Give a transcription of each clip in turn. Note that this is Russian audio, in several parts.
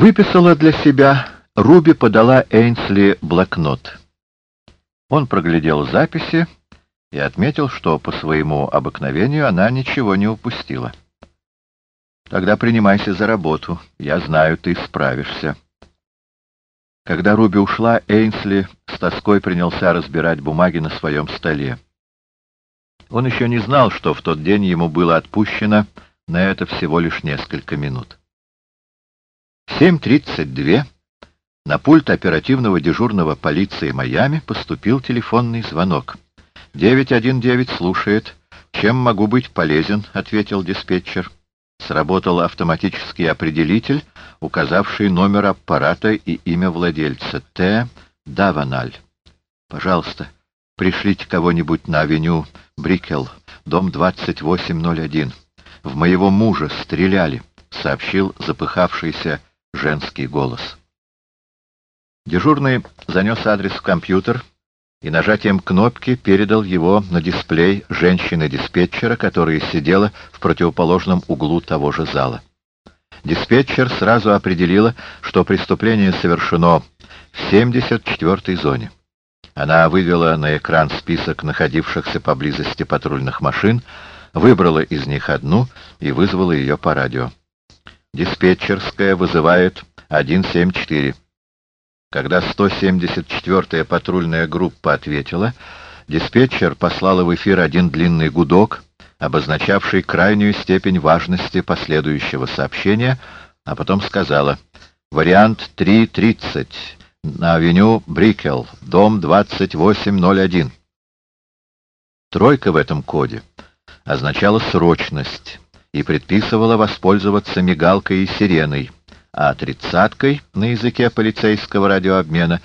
Выписала для себя, Руби подала Эйнсли блокнот. Он проглядел записи и отметил, что по своему обыкновению она ничего не упустила. «Тогда принимайся за работу. Я знаю, ты справишься». Когда Руби ушла, Эйнсли с тоской принялся разбирать бумаги на своем столе. Он еще не знал, что в тот день ему было отпущено на это всего лишь несколько минут. 7.32 на пульт оперативного дежурного полиции Майами поступил телефонный звонок. «919 слушает. Чем могу быть полезен?» — ответил диспетчер. Сработал автоматический определитель, указавший номер аппарата и имя владельца. Т. Даваналь. «Пожалуйста, пришлите кого-нибудь на авеню Брикел, дом 2801. В моего мужа стреляли», — сообщил запыхавшийся женский голос. Дежурный занес адрес в компьютер и нажатием кнопки передал его на дисплей женщины-диспетчера, которая сидела в противоположном углу того же зала. Диспетчер сразу определила, что преступление совершено в 74-й зоне. Она вывела на экран список находившихся поблизости патрульных машин, выбрала из них одну и вызвала ее по радио. Диспетчерская вызывает 174. Когда 174-я патрульная группа ответила, диспетчер послала в эфир один длинный гудок, обозначавший крайнюю степень важности последующего сообщения, а потом сказала «Вариант 3.30 на авеню Брикел, дом 2801». Тройка в этом коде означала срочность и предписывала воспользоваться мигалкой и сиреной, а тридцаткой на языке полицейского радиообмена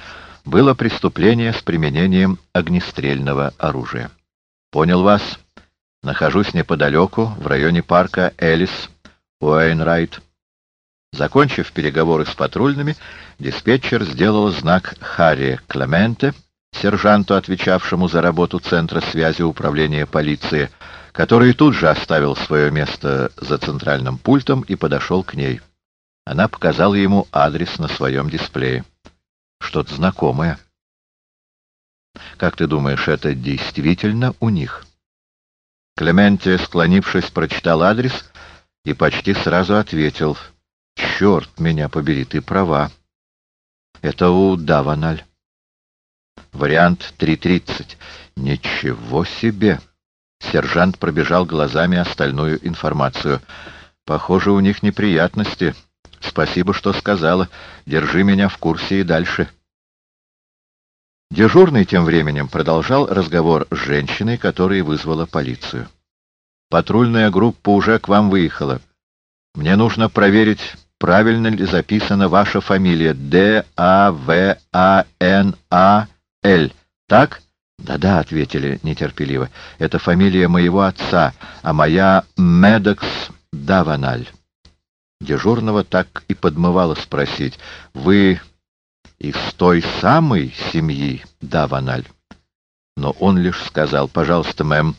было преступление с применением огнестрельного оружия. Понял вас? Нахожусь неподалеку, в районе парка Элис, Уэйнрайт. Закончив переговоры с патрульными, диспетчер сделал знак Харри Клементе, сержанту, отвечавшему за работу Центра связи управления полиции, который тут же оставил свое место за центральным пультом и подошел к ней. Она показала ему адрес на своем дисплее. Что-то знакомое. Как ты думаешь, это действительно у них? Клементия, склонившись, прочитал адрес и почти сразу ответил. Черт меня побери, ты права. Это у Даваналь. Вариант 3.30. Ничего себе! Сержант пробежал глазами остальную информацию. Похоже, у них неприятности. Спасибо, что сказала. Держи меня в курсе и дальше. Дежурный тем временем продолжал разговор с женщиной, которая вызвала полицию. «Патрульная группа уже к вам выехала. Мне нужно проверить, правильно ли записана ваша фамилия. Д-А-В-А-Н-А-Л. Так?» «Да-да», — ответили нетерпеливо. «Это фамилия моего отца, а моя Медокс Даваналь». Дежурного так и подмывало спросить, «Вы из той самой семьи, да, Ваналь?» Но он лишь сказал, «Пожалуйста, мэм,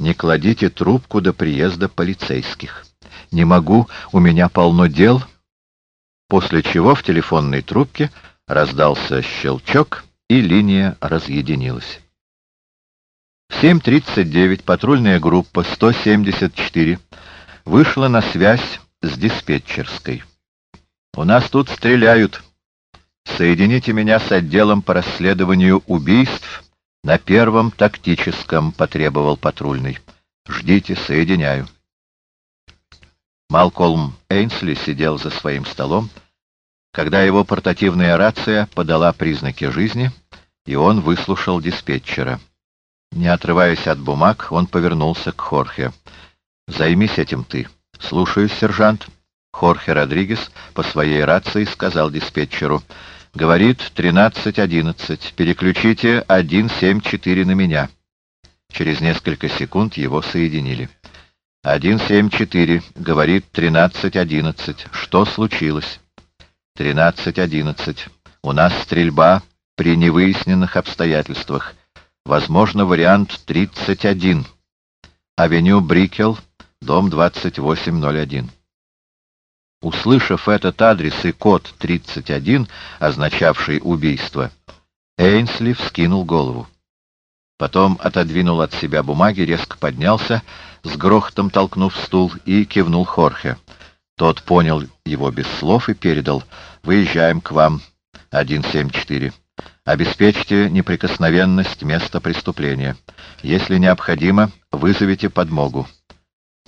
не кладите трубку до приезда полицейских. Не могу, у меня полно дел». После чего в телефонной трубке раздался щелчок, и линия разъединилась. В 7.39 патрульная группа 174 вышла на связь с диспетчерской. «У нас тут стреляют. Соедините меня с отделом по расследованию убийств на первом тактическом», — потребовал патрульный. «Ждите, соединяю». Малкольм Эйнсли сидел за своим столом, когда его портативная рация подала признаки жизни, и он выслушал диспетчера. Не отрываясь от бумаг, он повернулся к Хорхе. «Займись этим ты». «Слушаюсь, сержант». Хорхе Родригес по своей рации сказал диспетчеру. «Говорит 1311. Переключите 174 на меня». Через несколько секунд его соединили. «174. Говорит 1311. Что случилось?» «1311. У нас стрельба при невыясненных обстоятельствах. Возможно, вариант 31. Авеню Брикел, дом 2801. Услышав этот адрес и код 31, означавший убийство, Эйнсли вскинул голову. Потом отодвинул от себя бумаги, резко поднялся, с грохотом толкнув стул, и кивнул Хорхе. Тот понял его без слов и передал. «Выезжаем к вам, 174. Обеспечьте неприкосновенность места преступления. Если необходимо, вызовите подмогу.